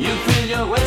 You feel your way.